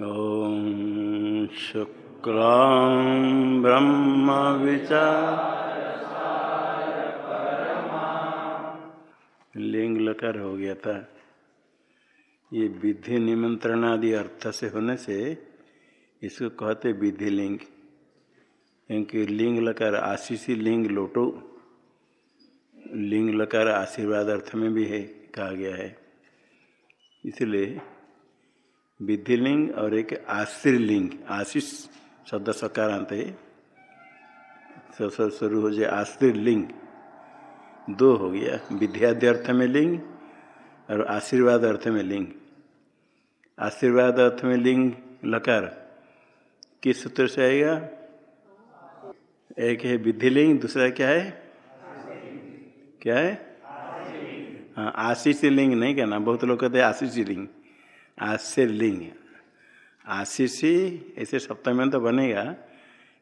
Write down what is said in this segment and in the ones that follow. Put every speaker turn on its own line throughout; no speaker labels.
ॐ ब्रह्म लिंग लकार हो गया था। ये विधि निमंत्रण आदि अर्थ से होने से इसको कहते विधि लिंग। क्योंकि लिंग लकार आशीषी लिंग लोटो। लिंग लकार आशीर्वाद अर्थ में भी है, कहा गया है। इसलिए विधिलिंग और एक आश्रीलिंग, आशीष शब्द सकारांत है। शुरू हो जाए आश्रीलिंग। दो हो गया, विद्यादि अर्थ में लिंग और आशीर्वाद अर्थ में लिंग। आशीर्वाद अर्थ में लिंग लकार, किस सूत्र से आएगा? एक है विधिलिंग, दूसरा क्या है? क्या है? हाँ आशीष लिंग नहीं कहना, बहुत लोग कहते हैं आशीष लिंग। आशीर लिंग। आशीष ऐसे सप्तम तो बनेगा,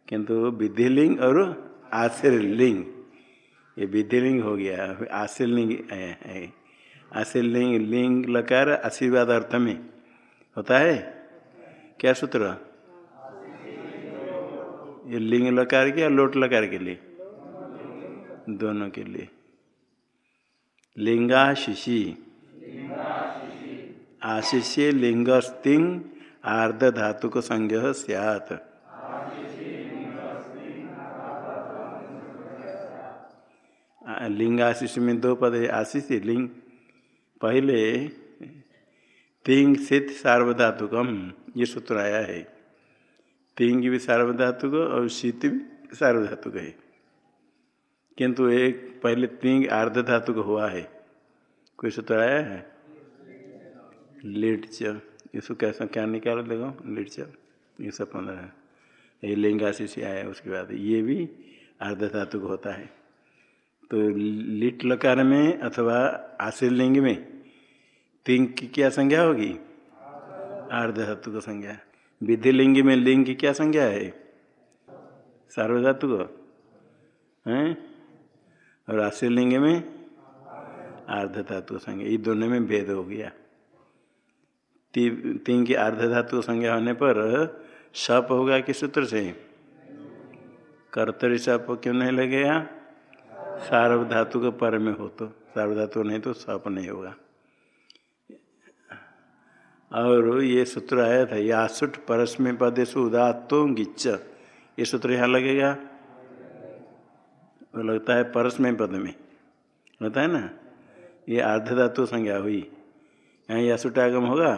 किंतु विधिलिंग और आशीर लिंग। ये विधिलिंग हो गया, आशीर लिंग आशीर लिंग लिंग लकार आशीर्वाद अर्थ में होता है। क्या सूत्र? ये लिंग लकार के या लोट लकार के लिए? दोनों के लिए। लिंगाशिषि। आशिष्य लिंगस्तिंग आर्ध धातु को संज्ञ सियात। लिंग में दो पद आशीष लिंग। पहले तिंग सित सार्वधातुकम ये सूत्र आया है। तिंग भी सार्वधातुक और शीत भी सार्वधातुक है। किंतु एक, पहले तिंग अर्ध धातुक हुआ है। कोई सूत्र आया है? लिट च इसको कैसा, क्या निकालो देखो लिट च ये सब पंद्रह ये लिंगाशी से आया, उसके बाद ये भी अर्ध धातुक होता है। तो लिट लकार में अथवा आशीर लिंग में तिंग की क्या संज्ञा होगी? अर्ध धातु को संज्ञा। विधि लिंग में लिंग की क्या संज्ञा है? सार्वधातु को। हैं? और आशीर लिंग में अर्ध धातु संज्ञा। ये दोनों में भेद हो गया। तीन की अर्ध धातु संज्ञा होने पर सप होगा किस सूत्र से? कर्तरी सप क्यों नहीं लगेगा सार्वधातु के पर में हो तो सार्वधातु नहीं तो सप नहीं होगा। और ये सूत्र आया था, यासुट परस्में पदेशु उदातो गिच्च ये सूत्र यहाँ लगेगा? वो लगता है परस्मय पद में। लगता है ना? ये अर्ध धातु संज्ञा हुई। यहाँ यासुट आगम होगा?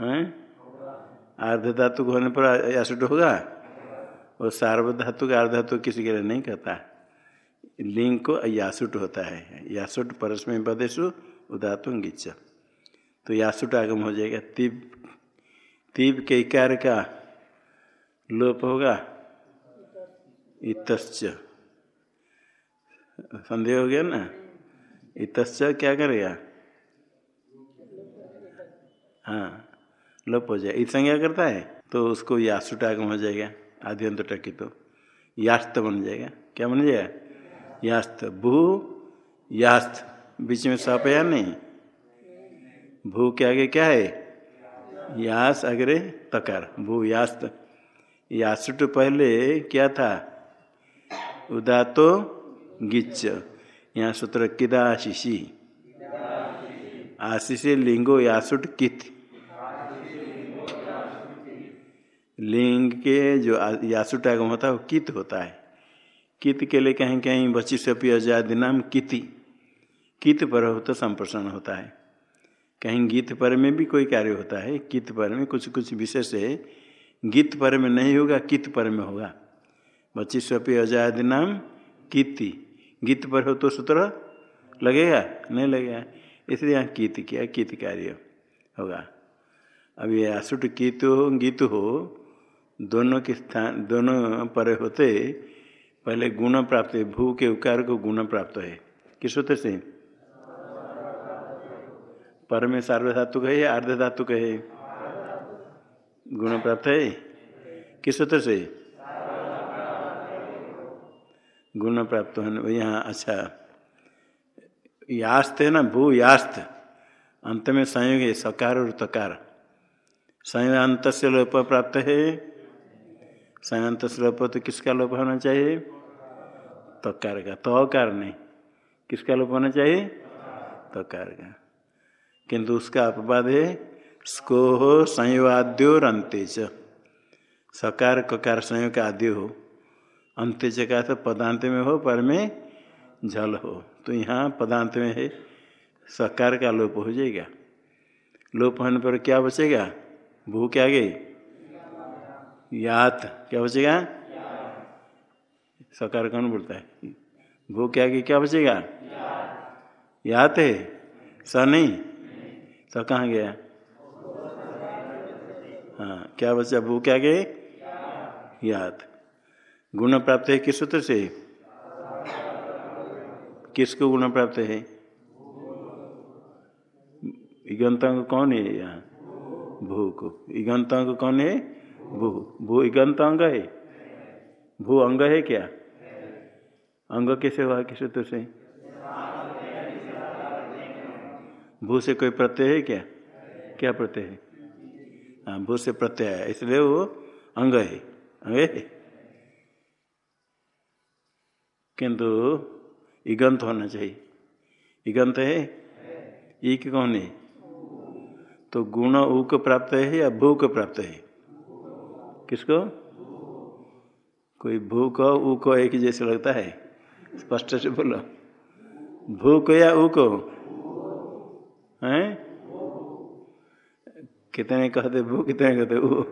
हैं? अर्ध धातु होने पर यासुट होगा? और सार्वधातु का अर्ध धातु किसी के लिए नहीं कहता लिंग को यासुट होता है। यासुट परस्मय पदेशु उदातु गिच्च तो यासुट आगम हो जाएगा। तीब तीब के इकार का लोप होगा। इतश्च। संदेह हो गया ना? इतश्च क्या करेगा? हाँ। लोप हो जाए। संज्ञा करता है? तो उसको यासुट आगम हो जाएगा आदि अंत टकी तो यास्त बन जाएगा। क्या बन जाएगा? यास्त। भू, यास्त। बीच में सप या नहीं? भू के आगे क्या है? यास अग्रे तकार। भू, यास्त। यासुट पहले क्या था? उदातो गिच्च यहाँ सूत्र किदा आशीषी? आशीषी लिंगो यासुट कित। लिंग के जो यासुट आगम होता है, वो कित होता है। कित के लिए कहीं कहीं बची सपी आज़ादी नाम किति। कित पर हो तो संप्रसारण होता है। कहीं गीत पर में भी कोई कार्य होता है, कित पर में कुछ कुछ विशेष है। गीत पर में नहीं होगा, कित पर में होगा। बची स्वपी आज़ाद नाम कीति। गीत पर हो तो सूत्र लगेगा, नहीं लगेगा? इसलिए यहाँ कीत किया, कीत कार्य होगा। अब ये आसुट कीत हो, गीत हो दोनों के स्थान, दोनों पर होते, पहले गुण प्राप्त है, भू के उकार को गुण प्राप्त है। किस होते से? पर में सार्वधातु है या अर्ध धातु है? गुण प्राप्त है। किस सूत्र से? गुण प्राप्त होने, यहाँ अच्छा। यास्त है ना, भू यास्त। अंत में संयोग है, सकार और तकार। संयोग अंत से लोप प्राप्त है। संयंत से लोप तो किसका लोप होना चाहिए? तकार का। तकार नहीं। किसका लोप होना चाहिए? तकार का। किंतु उसका अपवाद है स्कोह संयोवाद्योर अंत्य सकार, ककार संयोग आद्य हो। अंत्य का तो पदांत में हो, पर में झल हो। तो यहाँ पदांत में है, सकार का लोप हो जाएगा। लोप होने पर क्या बचेगा? भू क्या गई। यात। क्या बचेगा? सकार कौन बोलता है। भू क्या गई क्या बचेगा? यात है। स नहीं? स कहाँ गया? हाँ क्या बचा? भू क्या गए? याद गुण प्राप्त है किस सूत्र से? किसको गुण प्राप्त है? इगंतांग कौन है यहाँ? भू को। इगंतांग कौन है? भू भू इगंत अंग है? भू अंग है क्या? अंग कैसे हुआ किस सूत्र से? भू से कोई प्रत्यय है क्या? क्या प्रत्यय है? हाँ भू से प्रत्यय है, इसलिए वो अंग है। अंग है? किंतु इगंत होना चाहिए। इगंत है? एक कौन है? तो गुण ऊ को प्राप्त है या भू को प्राप्त है? किसको? कोई भू को ऊ को एक जैसे लगता है? स्पष्ट से बोलो। भू को या ऊ को हैं? कितने कहते भू कितने कहते ऊ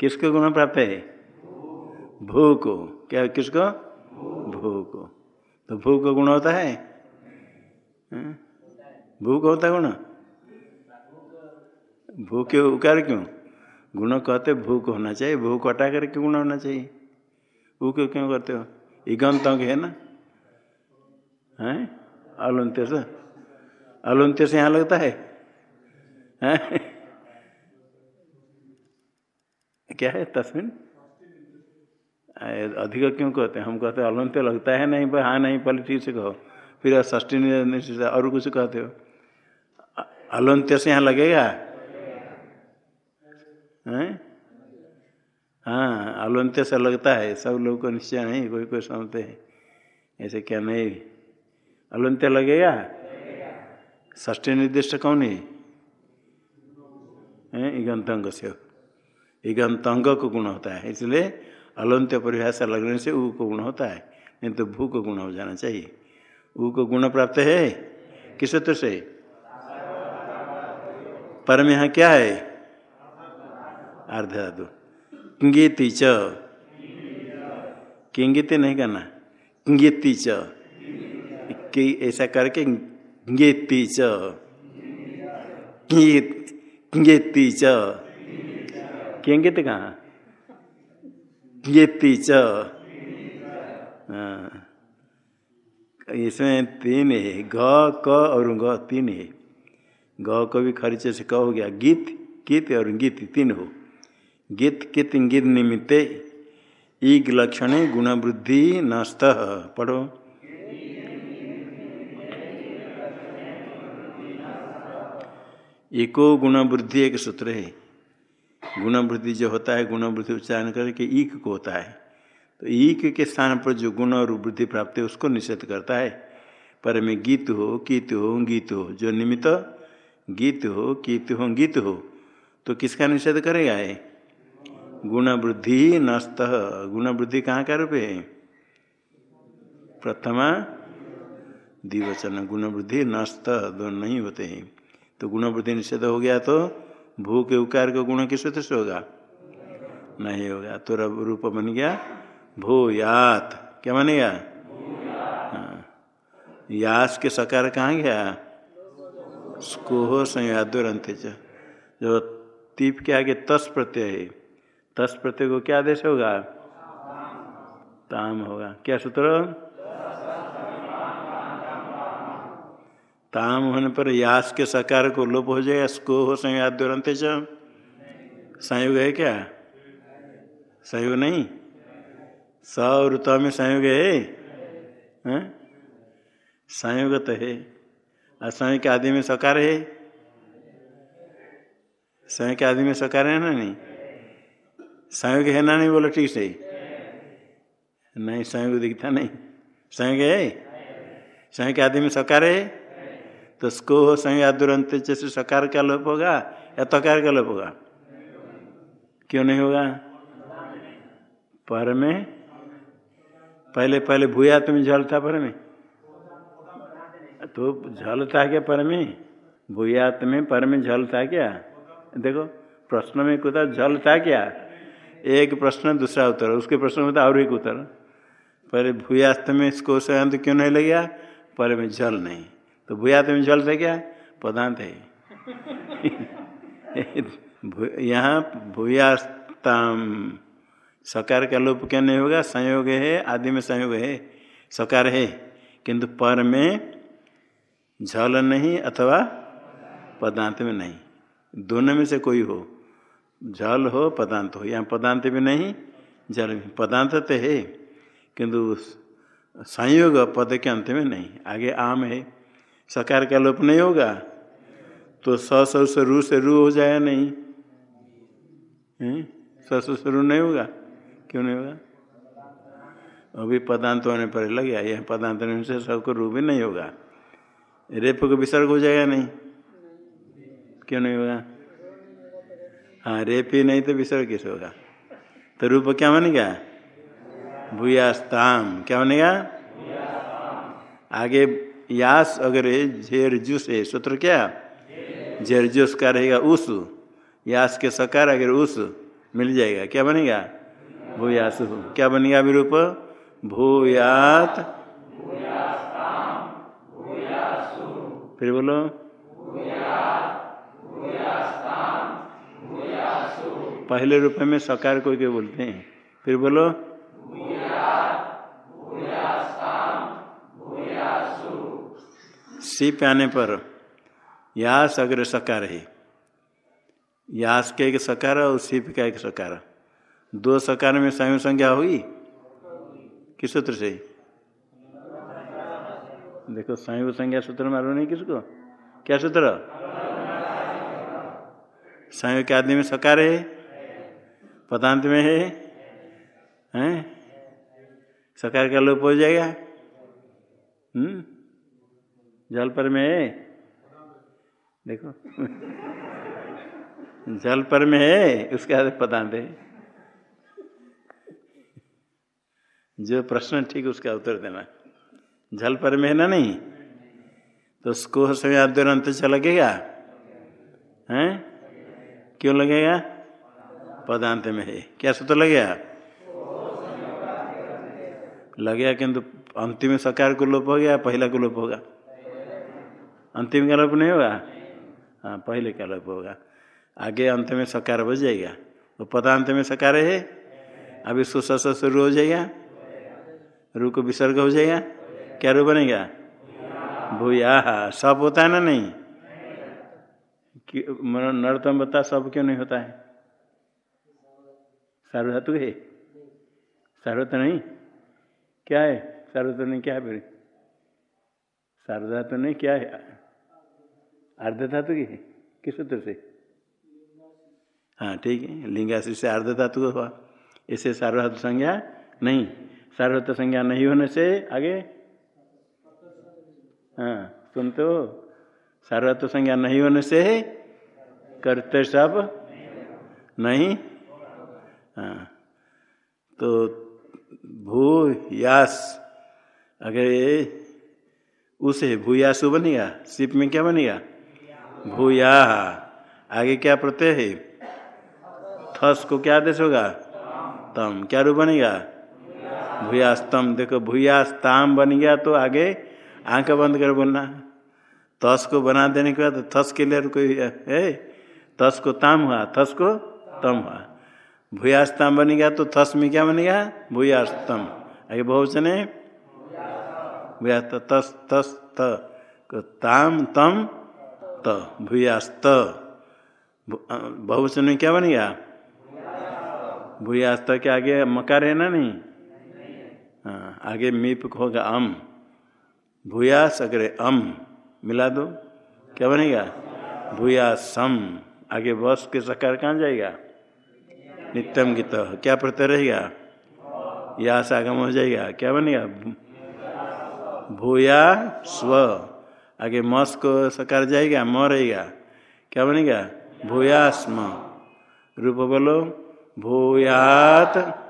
किसको गुण प्राप्त है? भू को क्या किसको? भू को तो भू को गुण होता है? भू को होता है गुण? भू के उकार क्यों? गुण कहते भूख होना चाहिए, भूख हटा करके गुण होना चाहिए? भू को क्यों करते हो? इगंत अंग है ना? है? अलंत्य से? अलंत्य से यहाँ लगता है? हैं? क्या है तस्मिन अधिक क्यों कहते हैं? हम कहते हैं अलंत्य लगता है नहीं पर हाँ नहीं, पहले ठीक से कहो। फिर ष्टी और कुछ कहते हो? अलंत्य से यहाँ लगेगा? हैं? हाँ अलंत्य से लगता है, सब लोग को निश्चय नहीं कोई कोई समझते हैं। ऐसे क्या नहीं? अलंत्य लगेगा? ष्टी निर्दिष्ट कौन है? इगंतंग से। इगंतंग को गुण होता है, इसलिए अलंत्य परिभाषा लगने से ऊ को गुण होता है, नहीं तो भू को गुण हो जाना चाहिए। ऊ को गुण प्राप्त है? किस सूत्र से? परम यहाँ क्या है? अर्ध धातु किंगिति च। किंगिति नहीं करना। किंगिति च। ऐसा करके किंगिति च। किंगिति च। किंगित कहाँ? च। इसमें तीन है। ग, क और ग तीन है। ग को भी खर्चे से क हो गया। गीत कित और गीत तीन हो। गीत कित गीत निमित्त, ईग लक्षण गुण वृद्धि नस्त। पढ़ो। एको गुणवृद्धि एक सूत्र है। गुणवृद्धि जो होता है, गुणवृद्धि उच्चारण करके ईक को होता है। तो ईक के स्थान पर जो गुण और वृद्धि प्राप्त है, उसको निषेध करता है। पर में गीत हो, कीत हो गीत हो, जो निमित्त, गीत हो, कीत हो गीत हो तो किसका निषेध करेगा है गुण वृद्धि नस्त गुण वृद्धि कहाँ का रूप है? प्रथमा द्विवचन गुण वृद्धि नस्त दोनों नहीं होते हैं। तो गुण वृद्धि निषेध हो गया तो भू के उकार का गुण किस से होगा? नहीं होगा। तो रूप बन गया भूयात। क्या बनेगा? हाँ। यास के सकार कहाँ गया? स्कोह संयाद्वरंत जो तीप के आगे तस् प्रत्यय है। तस् प्रत्यय को क्या आदेश होगा? ताम होगा। क्या सूत्र? ताम होने पर यास के सकार को लोप हो जाएगा, स्को हो संयाद्वरंत संयोग है क्या? संयोग नहीं? स और त में संयोग है? संयोग तो है। असंयोग के आदि में सकार है? संयोग के आदि में सकार है ना नहीं? संयोग है ना नहीं बोलो ठीक से? नहीं, संयोग दिखता नहीं। संयोग है? संयोग आदि में सकार है? तो उसको संयोग आदुरंत से सकार का लोप होगा, या तकार का लोप होगा? क्यों नहीं होगा? पर में? पहले पहले भूयात में जल था पर में? तो था क्या पर में? भूयात में पर में था क्या? देखो, प्रश्न में कुछ था क्या? एक प्रश्न दूसरा उत्तर उसके प्रश्न में और एक उत्तर पहले भूयास्त में इसको संत क्यों नहीं लग गया पर में जल नहीं। तो भूयात में जल था क्या? पदांत है। यहाँ भूयास्ताम। सकार का लोप क्या नहीं होगा? संयोग है, आदि में संयोग है। सकार है, किंतु पर में झल नहीं अथवा पदांत में नहीं। दोनों में से कोई हो। जल हो, पदांत हो। यहाँ पदांत भी नहीं, जल भी। पदांत तो है, किंतु संयोग पद के अंत में नहीं। आगे आम है। सकार का लोप नहीं होगा तो स, से रू से रू हो जाए नहीं। स, से रू नहीं होगा? क्यों नहीं होगा? अभी पदांत होने पर लग गया। यह पदांत होने से सबको रू भी नहीं होगा। रेप को विसर्ग हो जाएगा नहीं। क्यों नहीं होगा? हाँ रेप ही नहीं तो विसर्ग कैसे होगा? तो रूप क्या बनेगा? भूयास्ताम। क्या बनेगा? आगे यास अगर झेर जूस है सूत्र क्या? झेर जूस का रहेगा उस। यास के सकार अगर उस मिल जाएगा। क्या बनेगा? भूयास। क्या बनेगा अभी रूप भूयात फिर बोलो। पहले रूप में सकार को के बोलते हैं? फिर बोलो, सीप आने पर यास अग्र सकार है। यास के एक सकार और सीप का एक सकार। दो सकार में संयोग संज्ञा हुई? किस सूत्र से? देखो संयोग संज्ञा सूत्र मारो नहीं किसको? क्या सूत्र? संयोग के आदमी में सकार है। पदांत में है? हैं? सकार का लोप हो जाएगा? हम्म? जल पर में है? देखो। जल पर में है, उसके पदांत है। जो प्रश्न ठीक उसका उत्तर देना। जल पर में है ना नहीं? तो उसको समय अंत लगेगा हैं? क्यों लगेगा? पदांत में है। क्या सूत्र लगेगा लगेगा किंतु अंतिम सकार को लोप हो गया, पहला को लोप होगा? अंतिम का लोप नहीं होगा? हाँ पहले का लोप होगा। आगे अंत में सकार बच जाएगा। तो पदांत में सकार है? अभी सुस शुरू हो जाएगा? रू को विसर्ग हो जाएगा? क्या रू बनेगा? भूया। सब होता है ना नहीं? नरोत्तम बता, सब क्यों नहीं होता है? सार्वधातु है? सार्वत नहीं। क्या है? सार्वत नहीं, क्या है फिर सार्वधातु नहीं, क्या है? अर्ध धातु की किस सूत्र से? हाँ ठीक है। लिंगाश्री से अर्ध धातु हुआ। इसे सार्वधातु संज्ञा नहीं। सार्वत संज्ञा नहीं होने से आगे? हाँ सुनते हो सार्वत संज्ञा नहीं होने से करते सब नहीं। हाँ। तो भू यास, अगर ये उसे भूयासु बनेगा सिप में क्या बनेगा भूया। आगे क्या प्रत्यय है? थस को क्या आदेश होगा? तम। क्या रूप बनेगा भूयास्तम। देखो, भूयास्ताम बन गया तो आगे आँख बंद कर बोलना। तस को बना देने के बाद थस के लिए कोई है? तस को ताम हुआ, थस को तम हुआ। भूयास्तम बन गया तो थस में क्या बनेगा भूयास्तम आगे बहुवचन है भूया तस तस ताम, तम, त। भूयास्त। बहुवचन में क्या बनेगा भूयास्त के आगे मकार है ना नहीं? हाँ आगे मीप होगा अम। भूयास अगर अम, मिला दो। क्या बनेगा? भूयासम। आगे बस के सकार कहाँ जाएगा? नित्यम गीत। क्या प्रत्यय रहेगा? या सागम हो जाएगा। क्या बनेगा? भूया स्व। आगे मस को सकार जाएगा, म रहेगा। क्या बनेगा? भूयास्म। रूप बोलो। भूयात।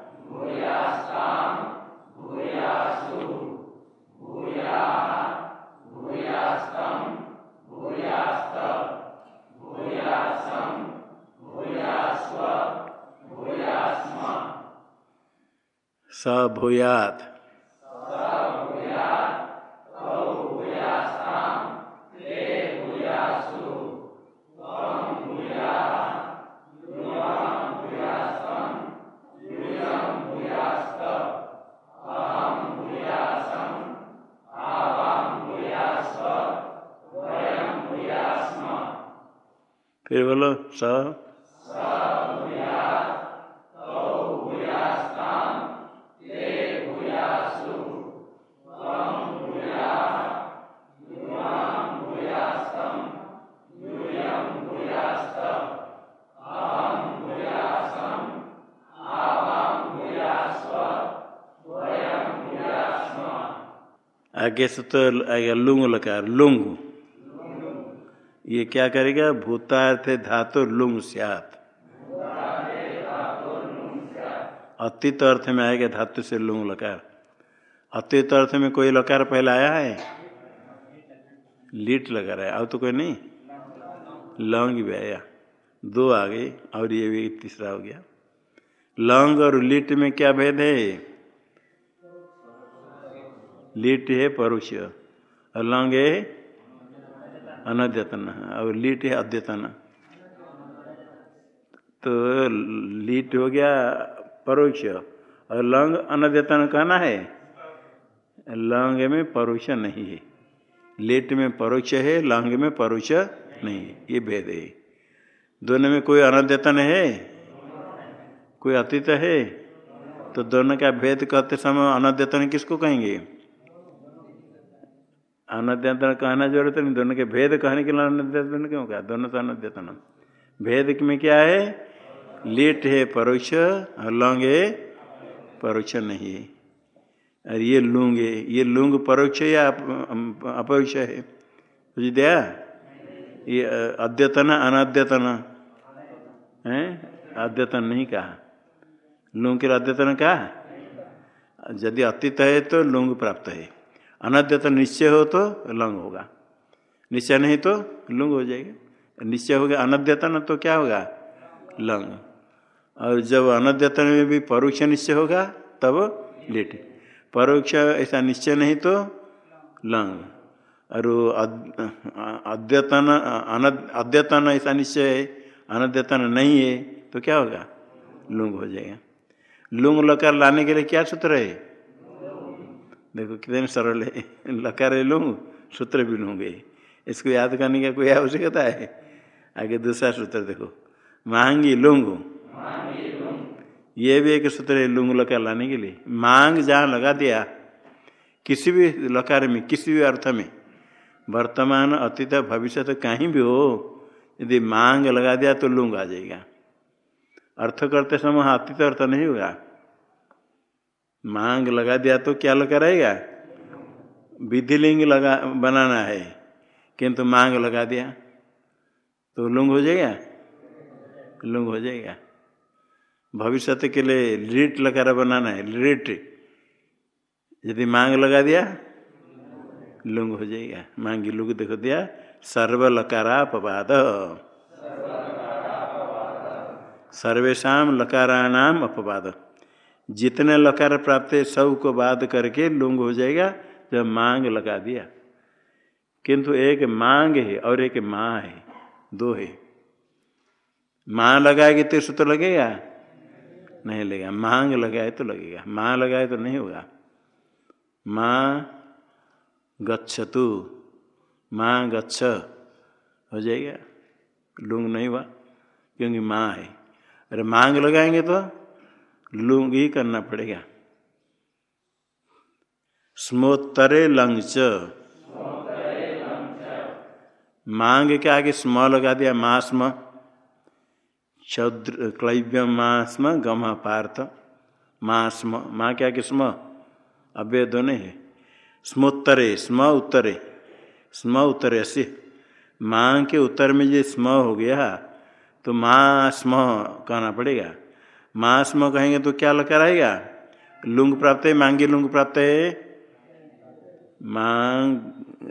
स भूयात फिर बोलो स। आगे से तो आएगा लुंग लकार, लुंग। ये क्या करेगा? भूतार्थ धातु लुंग सियात। अतीत अर्थ में आएगा धातु से लुंग लकार। अतीत अर्थ में कोई लकार पहले आया है? लीट लगा रहा है। अब तो कोई नहीं? लौंग भी आया। दो आ गए और ये भी तीसरा हो गया। लौंग और लीट में क्या भेद है? लीट है परुष और लौंग है अनद्यतन। और लीट है अद्यतन। तो लीट हो गया परोक्ष। और लौंग अनद्यतन कहना है? लौंग में परोक्ष नहीं है। लेट में परोक्ष है, लंग में परोक्ष नहीं है। ये भेद है। दोनों में कोई अनद्यतन है? कोई अतीत है? तो दोनों का भेद कहते समय अनद्यतन किसको कहेंगे? अनद्यतन कहना ज़रूरत नहीं दोनों के भेद कहने के लिए अनद्यतन क्यों कहा? दोनों तो अनद्यतन। भेद में क्या है? लेट है परोक्ष लौंग है परोक्ष नहीं है। और ये लूंग है, ये लुंग परोक्ष या अपरोक्ष है? बुझ दिया? ये अद्यतन, अनद्यतन। है? अद्यतन नहीं कहा। लुंग के अद्यतन कहा? यदि अतीत है तो लुंग प्राप्त है। अनद्यतन निश्चय हो तो लंग होगा। निश्चय नहीं तो लुंग हो जाएगा। निश्चय हो गया अनद्यतन तो क्या होगा? लंग। और जब अनद्यतन में भी परोक्ष निश्चय होगा, तब लेट। परोक्ष ऐसा निश्चय नहीं तो लंग। और अद्यतन अद्यतन ऐसा निश्चय है, अनद्यतन नहीं है तो क्या होगा? लुंग हो जाएगा। लुंग लकार लाने के लिए क्या सूत्र है? देखो कितने सरल है। लकार लूँ सूत्र भी लूँगे इसको याद करने का कोई आवश्यकता है? आगे दूसरा सूत्र देखो। मांगी लुंग। ये भी एक सूत्र है लुंग लकार लाने के लिए। मांग जहाँ लगा दिया, किसी भी लकार में, किसी भी अर्थ में, वर्तमान, अतीत भविष्य तो कहीं भी हो, यदि मांग लगा दिया तो लुंग आ जाएगा। अर्थ करते समय अतीत अर्थ नहीं होगा। मांग लगा दिया तो क्या लगा रहेगा विधिलिंग लगा बनाना है। किंतु मांग लगा दिया तो लुंग हो जाएगा? लुंग हो जाएगा। भविष्य के लिए लिट लकार बनाना है, लिट। यदि मांग लगा दिया, लुंग हो जाएगा। मांगी लुंग देखो दिया सर्व लकारापवाद सर्वेशा लकाराणाम अपवाद। जितने लकार प्राप्त है, सबको बाध करके लुंग हो जाएगा जब मांग लगा दिया। किंतु एक मांग है और एक माँ है, दो है। माँ लगाएगी तो सूत्र लगेगा? नहीं लगेगा। मांग लगाए तो लगेगा। माँ लगाए तो नहीं होगा। माँ गच्छतु। माँ गच्छ। हो जाएगा। लुंग नहीं हुआ, क्योंकि माँ है। अरे मांग लगाएँगे तो? लुंग ही करना पड़ेगा। स्मोत्तरे लंच मांग के आगे स्म लगा दिया माँ स्म शौद्र क्लैव्य मास्म गम पार्थ। माँ स्म माँ क्या कि स्म। अव्यय दोनों है। स्मोत्तरे, स्म उत्तरे। स्म उत्तरे से। माँ के उत्तर में जो स्म हो गया तो माँ स्म कहना पड़ेगा। माँ स्म कहेंगे तो क्या लकार आएगा? लुंग प्राप्त है, मांगी लुंग प्राप्त है। मांग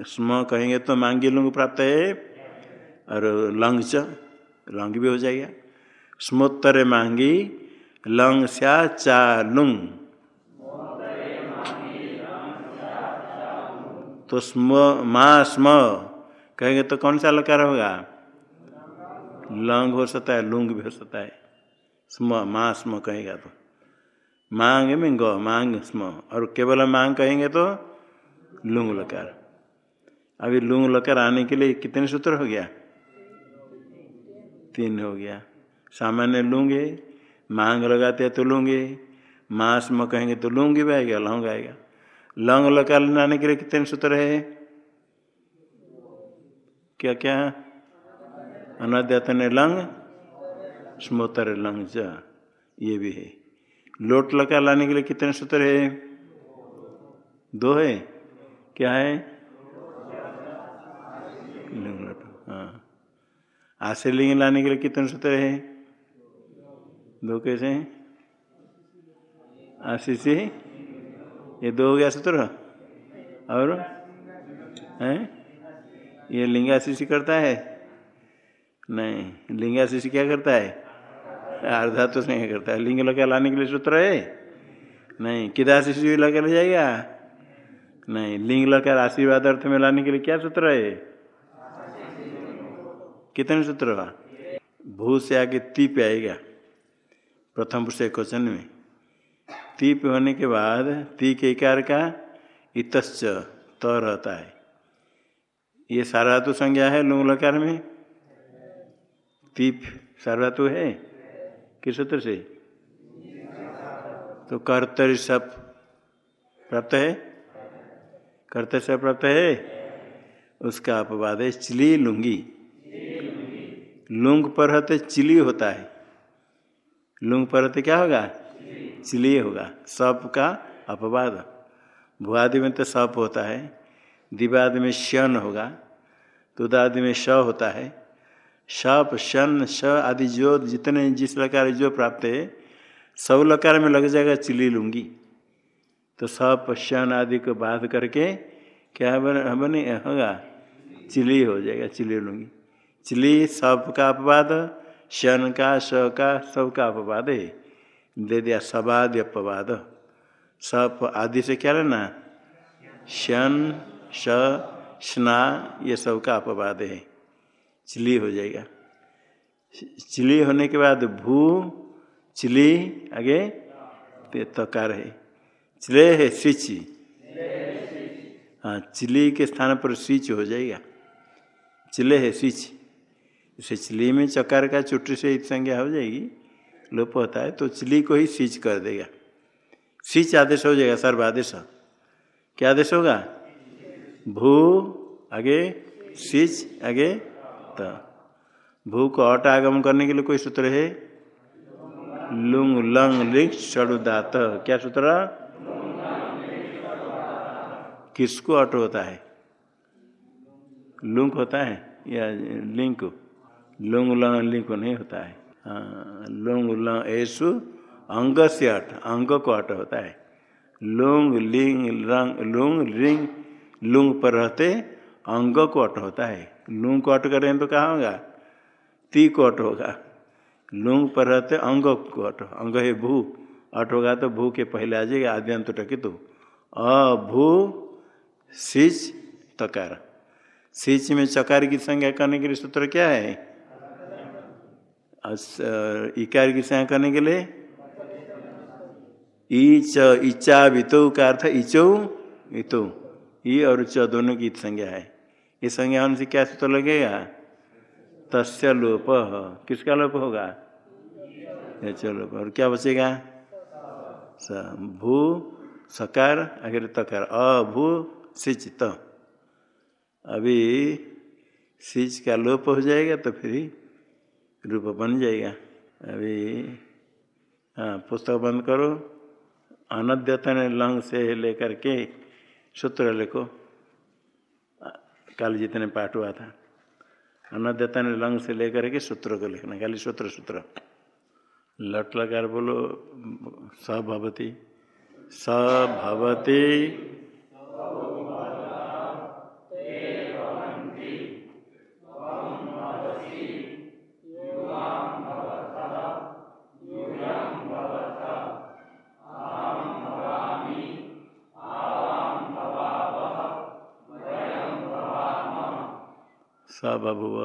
स्म कहेंगे तो मांगी लुंग प्राप्त है। और लंग च, लंग भी हो जाएगा। स्मोत्तर मांगी, लंग स्या चा लुंग। तो स्म माँ स्म कहेंगे तो कौन सा लकार होगा? लंग हो सकता है, लुंग भी हो सकता है। स्म, माँ स्म कहेगा तो। मांग में ग, मांग स्म। और केवल मांग कहेंगे तो लुंग लकार। अभी लुंग लकार आने के लिए कितने सूत्र हो गया? तीन हो गया। सामान्य लूँगे, मांग लगाते हैं तो लूँगे मांस में कहेंगे तो लूँगी भी आएगा लौंग आएगा। लौंग लकार लाने के लिए कितने सूत्र है? क्या क्या? अनद्यतन लंग। स्मोतर लंग ये भी है। लोट लकार लाने के लिए कितने सूत्र है? दो है? क्या है? हाँ। आश्रलिंग लाने के लिए कितने सूत्र है? दो कैसे हैं? आशीष ये दो हो गया सूत्र और? हैं? ये लिंगाशीषी करता है? नहीं लिंगाशीषी क्या करता है? अर्धा तो नहीं करता है। लिंग लगा लाने के लिए सूत्र है? नहीं। किदाशीषी भी लगा जाएगा? नहीं। लिंग लगा आशीर्वाद अर्थ में लाने के लिए क्या सूत्र है? कितने सूत्र हुआ भू से आगे तीप आएगा। प्रथम पुरुष क्वेश्चन में। तीप होने के बाद ती के कार का इतश्च त रहता है। ये सार्वधातु संज्ञा है लुंग लकार में? तीप सारा तो है? किस सूत्र से? तो कर्तरी सप प्राप्त है? कर्तरी सप प्राप्त है? उसका अपवाद है चिली लुंगी। लुंग पर रहते चिली होता है। लुंग पर रहते क्या होगा? चिली होगा। सप का अपवाद। भुआदि में तो सप होता है। दिवादि में श्यन होगा। तुदादि में श होता है। शप, शन, श आदि जो जितने जिस लकार जो प्राप्त है, सब लकार में लग जाएगा चिली लूँगी। तो सप शन आदि को बाध करके क्या बने बने, होगा? चिली हो जाएगा चिली लूँगी। चिली सप का अपवाद, शन का, श का, सब का अपवाद है। दे दिया सबाद अपवाद। सप आदि से क्या लेना? शन, श, स्ना, ये सब का अपवाद है। चिली हो जाएगा। चिली होने के बाद भू चिली आगे तकार है। चिले है स्विच हाँ चिली के स्थान पर स्विच हो जाएगा। चिले है स्विच इसे चिली में चकार का चुट्टी से संज्ञा हो जाएगी। लोप होता है तो चिली को ही स्विच कर देगा। स्विच आदेश हो जाएगा सर्वादेश क्या आदेश होगा? भू, आगे सीच आगे त भू को अट आगम करने के लिए कोई सूत्र है? लुंग, लंग, लिंग षडुदात क्या सूत्र? किसको अट होता है? लुंग होता है या लिंग को? लुंग, लंग, लिंग को नहीं होता है। लुंग, लंग, ऐसु, अंग से अट अंग को अट होता है। लुंग, लिंग रंग लुंग, लिंग, लुंग पर रहते अंग को अट होता है। लूंग को अट करें तो कहाँ होगा? ती को अट होगा। लूंग पर रहते अंग को अट। अंग है भू। अट होगा तो भू के पहले आ जाएगा आद्यंत टकित। अभू सिच तकार। सिच में चकार की संज्ञा करने के लिए सूत्र क्या है? इकार की संज्ञा करने के लिए? ईच, इचा, वितो का अर्थ इचो इतो ई और च दोनों की संज्ञा है। ये संज्ञा होने से क्या सूत्र लगेगा? तस्य लोप। किसका लोप होगा? लोप और क्या बचेगा? स, भू, सकार आखिर तकार। अभू सिच त अभी सिच का लोप हो जाएगा तो फिर रूप बन जाएगा। अभी हाँ पुस्तक बंद करो। अनद्यतन लंग से लेकर के सूत्र लिखो। कल जितने पाठ हुआ था। अनद्यतन लंग से लेकर के सूत्र को लिखना खाली सूत्र सूत्र। लट लगा बोलो सभवती सभवती स बभुव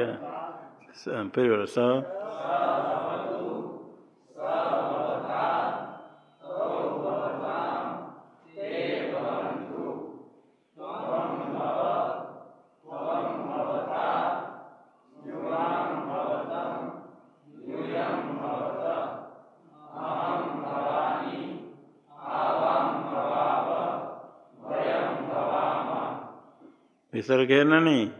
क्या? फिर बोलो स। विसर्ग है ना नहीं?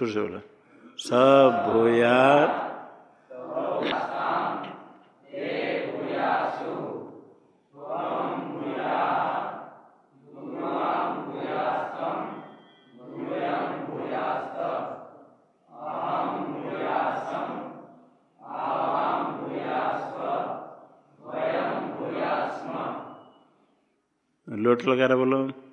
सुर से बोला सब भूया लोट लगा रहा बोलो।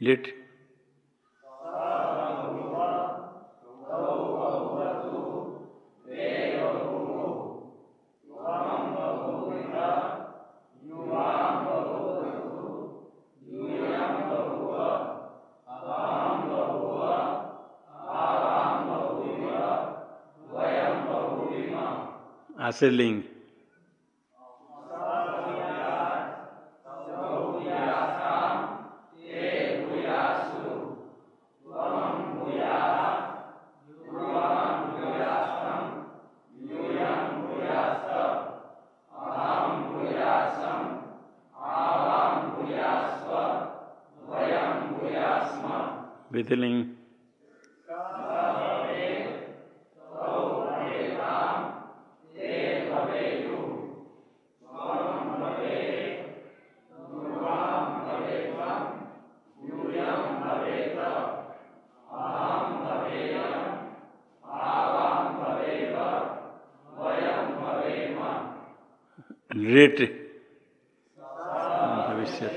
लेट। आशीर्लिंग। रेट भविष्य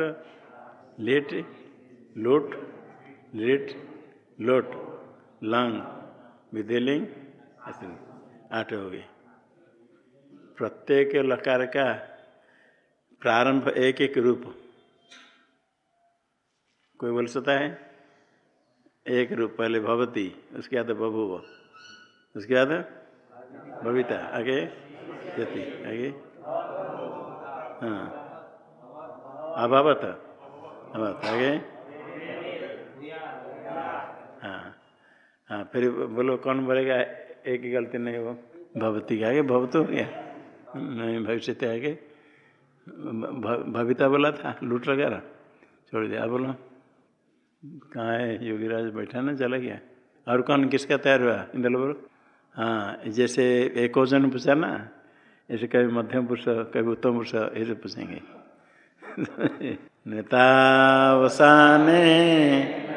लट लेट लोट लेट लोट लंग विधिलिंग आठ हो गए। प्रत्येक लकार का प्रारंभ एक एक रूप। कोई बोल सकता है? एक रूप, पहले भवती, उसके बाद बभुव। उसके बाद भविता आगे यति, आगे? हाँ। अभावत। अभावत। आगे? हाँ। हाँ फिर बोलो, कौन बोलेगा? एक ही गलती नहीं हो भवती के आगे? भवत हो गया? नहीं, भविष्य आगे? भविता बोला था? लूट वगैरह छोड़ दिया। बोलो। कहाँ है? योगीराज बैठा ना, चला गया। और कौन, किसका तैयार हुआ? इंद्र बोलो हाँ जैसे एक पूछा ना, ऐसे कभी मध्यम पुरुष, कभी उत्तम पुरुष, ऐसे पूछेंगे। नेता वसाने